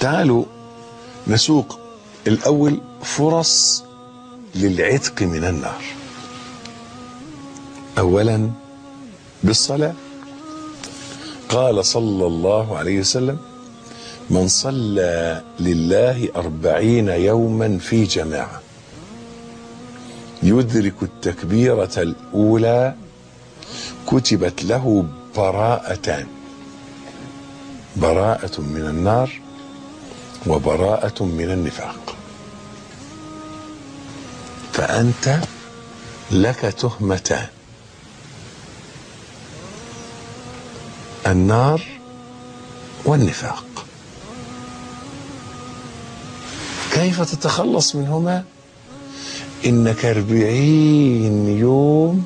تعالوا نسوق الأول فرص للعتق من النار. أولا بالصلاة. قال صلى الله عليه وسلم من صلى لله أربعين يوما في جماعة يدرك التكبيرة الأولى كتبت له براءتان براءة من النار وبراءة من النفاق. فأنت لك تهمتان النار والنفاق. كيف تتخلص منهما؟ إنك أربعين يوم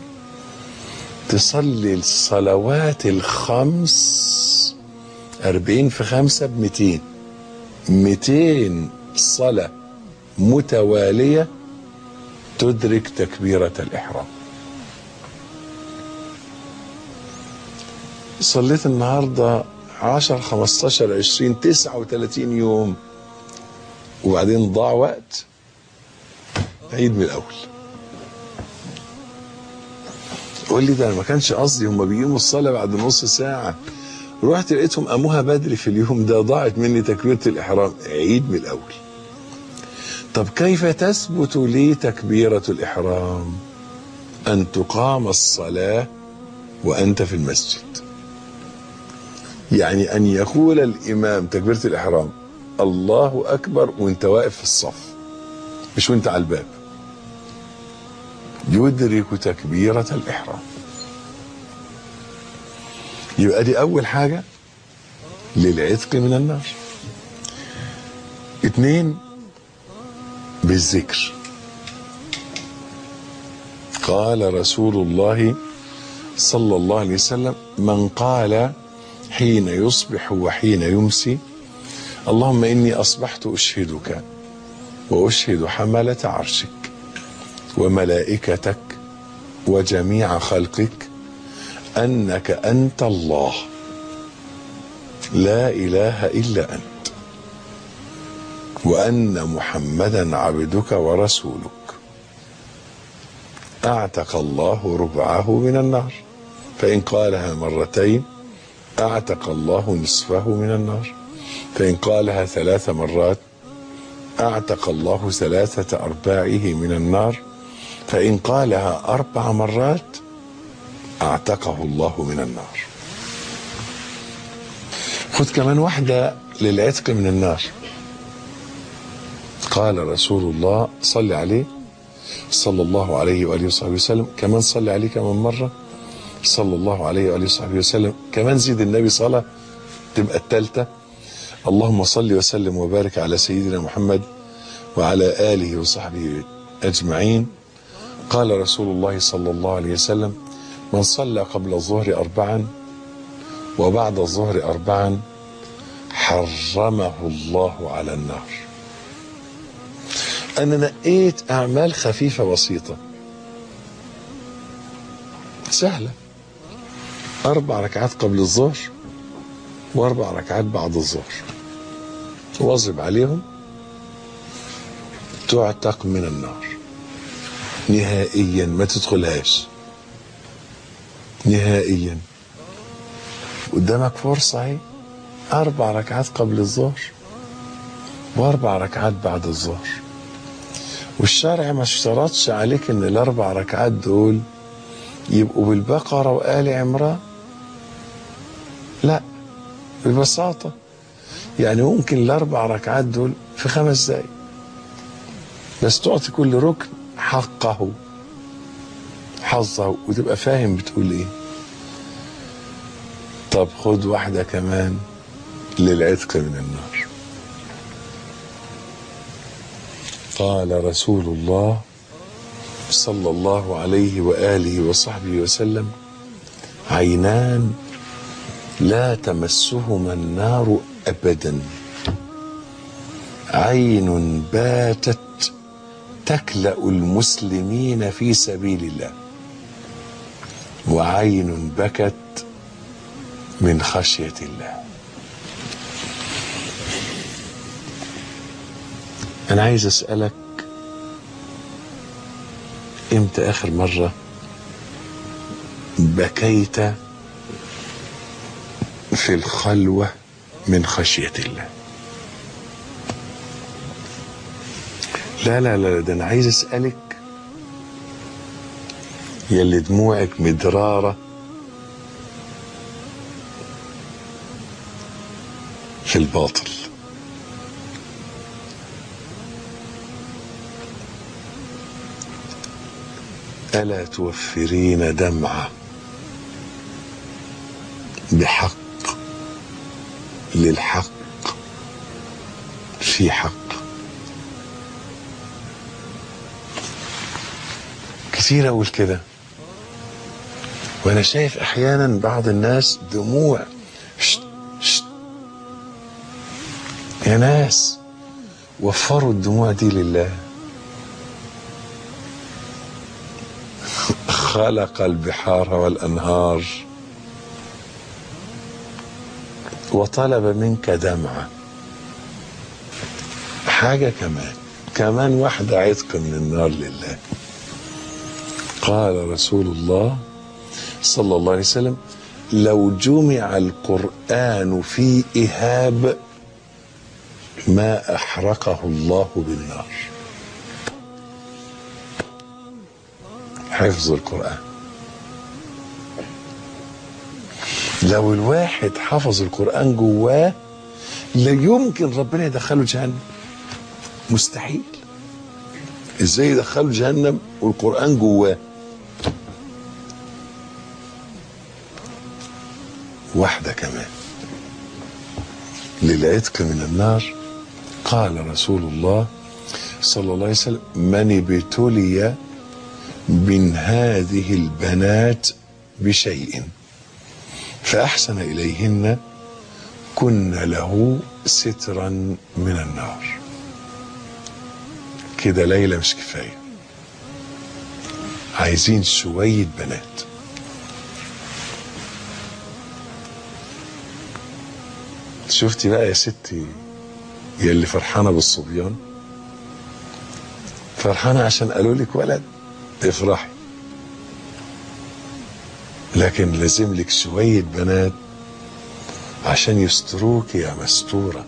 تصلي الصلوات الخمس أربعين في خمسة بمتين متين صلاة متوالية تدرك تكبيرة الإحرام. صليت النهاردة عشر خمستاشر عشرين تسعة وثلاثين يوم وبعدين ضاع وقت عيد من الأول قول لي ده أنا ما كانش قصدي هم بيقيموا الصلاة بعد نص ساعة. رحت لقيتهم قاموها بدري في اليوم ده ضاعت مني تكبيرة الإحرام. عيد من الأول. طب كيف تثبت لي تكبيرة الإحرام؟ أن تقام الصلاة وأنت في المسجد. يعني أن يقول الإمام تكبيرة الإحرام الله أكبر وأنت واقف في الصف مش وأنت على الباب. يدرك تكبيرة الإحرام. يبقى دي أول حاجة للعتق من النار. اتنين بالذكر. قال رسول الله صلى الله عليه وسلم من قال حين يصبح وحين يمسي اللهم إني أصبحت أشهدك وأشهد حملة عرشك وملائكتك وجميع خلقك أنك أنت الله. لا إله إلا أنت. وأن محمدا عبدك ورسولك. أعتق الله ربعه من النار. فإن قالها مرتين أعتق الله نصفه من النار. فإن قالها ثلاث مرات أعتق الله ثلاثة أرباعه من النار. فإن قالها أربع مرات أعتقه الله من النار. خذ كمان واحدة للعتق من النار. قال رسول الله صل عليه صلى الله عليه وآله وصحبه وسلم كمان صلي عليه كمان مرة صلى الله عليه وآله وصحبه وسلم كمان زيد النبي صلاة تبقى الثالثة اللهم صل وسلم وبارك على سيدنا محمد وعلى آله وصحبه أجمعين. قال رسول الله صلى الله عليه وسلم من صلى قبل الظهر أربعا وبعد الظهر أربعا حرمه الله على النار. أنا نقيت أعمال خفيفة بسيطة. سهلة. أربع ركعات قبل الظهر وأربع ركعات بعد الظهر. واظب عليهم. تعتق من النار. نهائيا ما تدخلهاش. نهائيا. قدامك فرصة أهي. أربع ركعات قبل الظهر وأربع ركعات بعد الظهر. والشرع ما اشترطش عليك إن الأربع ركعات دول يبقوا بالبقرة وآل عمران. لا ببساطة. يعني ممكن الأربع ركعات دول في خمس دقايق. بس تعطي كل ركن حقه حظه وتبقى فاهم بتقول إيه. طب خد واحدة كمان للعتق من النار. قال رسول الله صلى الله عليه وآله وصحبه وسلم عينان لا تمسهما النار أبدا. عين باتت تكلأ المسلمين في سبيل الله. وعين بكت من خشية الله. أنا عايز أسألك إمتى آخر مرة بكيت في الخلوة من خشية الله؟ لا لا لا ده أنا عايز أسألك يلي دموعك مدرارة الباطل. ألا توفرين دمعه بحق للحق في حق. كتير أقول كده. وأنا شايف أحيانا بعض الناس دموع يا ناس وفروا الدموع دي لله. خلق البحار والأنهار وطلب منك دمعه حاجة كمان كمان واحدة عتق من النار لله. قال رسول الله صلى الله عليه وسلم لو جمع القرآن في إهاب ما أحرقه الله بالنار. حفظ القرآن. لو الواحد حفظ القرآن جواه لا يمكن ربنا يدخله جهنم. مستحيل. إزاي يدخله جهنم والقرآن جواه؟ واحدة كمان. للعتق من النار قال رسول الله صلى الله عليه وسلم من ابتلي من هذه البنات بشيء فأحسن إليهن كن له سترا من النار. كده ليلة مش كفاية. عايزين شوية بنات. شفتي بقى يا ستي يا اللي فرحانة بالصبيان. فرحانة عشان قالوا لك ولد افرحي. لكن لازم لك شوية بنات عشان يستروك يا مستورة.